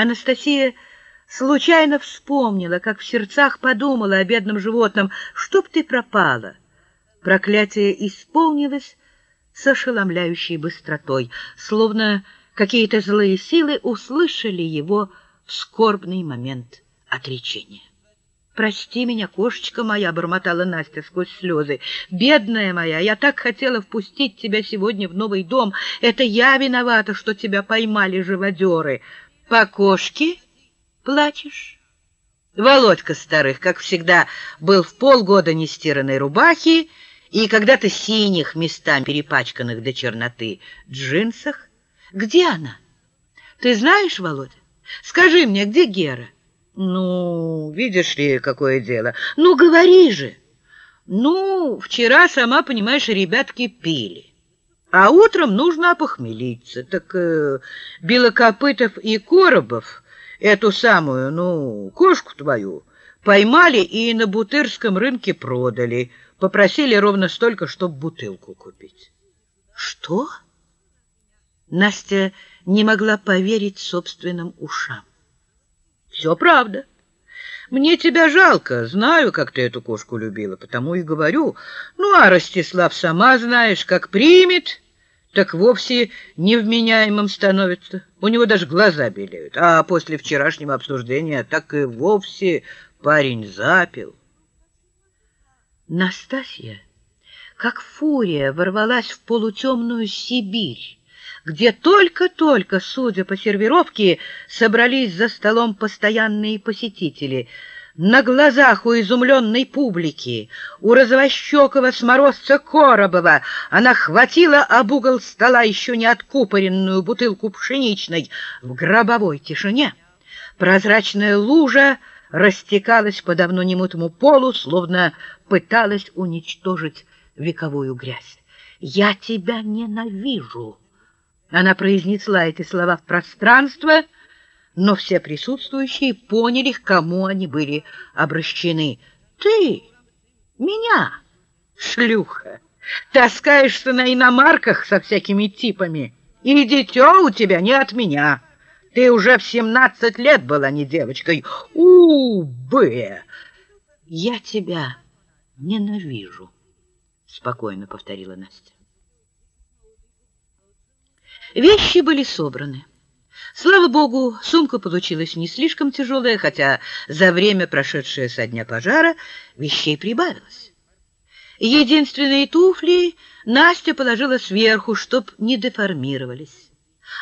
Анастасия случайно вспомнила, как в сердцах подумала о бедном животном, чтоб ты пропала. Проклятие исполнилось с ошеломляющей быстротой, словно какие-то злые силы услышали его в скорбный момент отречения. «Прости меня, кошечка моя!» — бормотала Настя сквозь слезы. «Бедная моя, я так хотела впустить тебя сегодня в новый дом. Это я виновата, что тебя поймали живодеры. По кошке плачешь?» Володька Старых, как всегда, был в полгода нестиранной рубахи и когда-то синих, местами перепачканных до черноты, джинсах. «Где она? Ты знаешь, Володя? Скажи мне, где Гера?» Ну, видишь ли, какое дело. Ну, говори же. Ну, вчера, сама понимаешь, ребятки пили. А утром нужно опохмелиться. Так э, Белокопытов и Коробов эту самую, ну, кошку твою, поймали и на Бутырском рынке продали. Попросили ровно столько, чтобы бутылку купить. Что? Настя не могла поверить собственным ушам. Все правда. Мне тебя жалко, знаю, как ты эту кошку любила, потому и говорю. Ну, а Ростислав, сама знаешь, как примет, так вовсе невменяемым становится. У него даже глаза белеют. А после вчерашнего обсуждения так и вовсе парень запил. Настасья, как фурия, ворвалась в полутемную Сибирь где только-только, судя по сервировке, собрались за столом постоянные посетители. На глазах у изумленной публики, у розовощекого сморозца Коробова, она хватила об угол стола еще не откупоренную бутылку пшеничной в гробовой тишине. Прозрачная лужа растекалась по давно немытому полу, словно пыталась уничтожить вековую грязь. «Я тебя ненавижу!» Она произнесла эти слова в пространство, но все присутствующие поняли, к кому они были обращены. «Ты! Меня! Шлюха! Таскаешься на иномарках со всякими типами, и дитё у тебя не от меня!» Ты уже в семнадцать лет была не девочкой. У-б! Я тебя ненавижу, спокойно повторила Настя. Вещи были собраны. Слава богу, сумка получилась не слишком тяжелая, хотя за время, прошедшее со дня пожара, вещей прибавилось. Единственные туфли Настя положила сверху, чтоб не деформировались.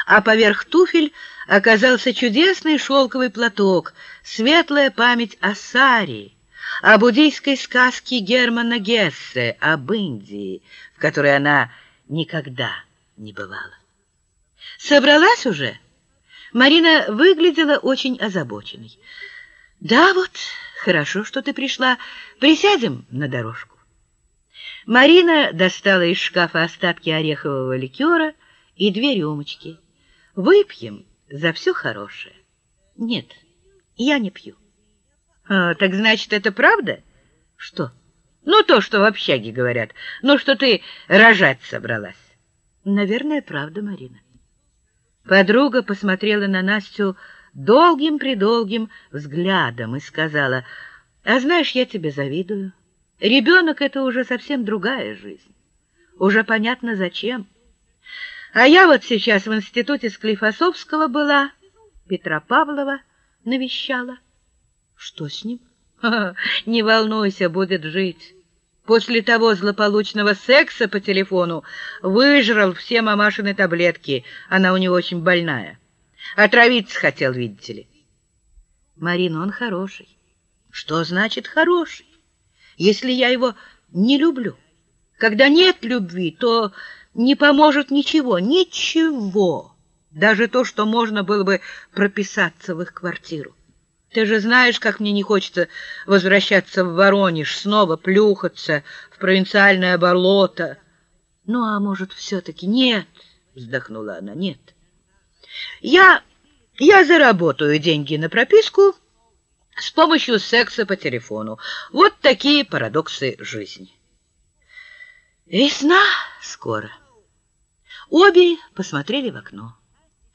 А поверх туфель оказался чудесный шелковый платок, светлая память о Саре, о буддийской сказке Германа Гессе об Индии, в которой она никогда не бывала. Собралась уже? Марина выглядела очень озабоченной. Да вот, хорошо, что ты пришла. Присядем на дорожку. Марина достала из шкафа остатки орехового ликера и две рюмочки. Выпьем за все хорошее. Нет, я не пью. А, так значит, это правда? Что? Ну, то, что в общаге говорят. Ну, что ты рожать собралась. Наверное, правда, Марина. Подруга посмотрела на Настю долгим-предолгим взглядом и сказала, «А знаешь, я тебе завидую. Ребенок — это уже совсем другая жизнь. Уже понятно, зачем. А я вот сейчас в институте Склифосовского была, Петра Павлова навещала. Что с ним? Не волнуйся, будет жить» после того злополучного секса по телефону выжрал все мамашины таблетки. Она у него очень больная. Отравиться хотел, видите ли. Марина, он хороший. Что значит хороший? Если я его не люблю. Когда нет любви, то не поможет ничего, ничего. Даже то, что можно было бы прописаться в их квартиру. Ты же знаешь, как мне не хочется возвращаться в Воронеж, снова плюхаться в провинциальное болото. Ну, а может, все-таки нет, вздохнула она, нет. Я, я заработаю деньги на прописку с помощью секса по телефону. Вот такие парадоксы жизни. Весна скоро. Обе посмотрели в окно.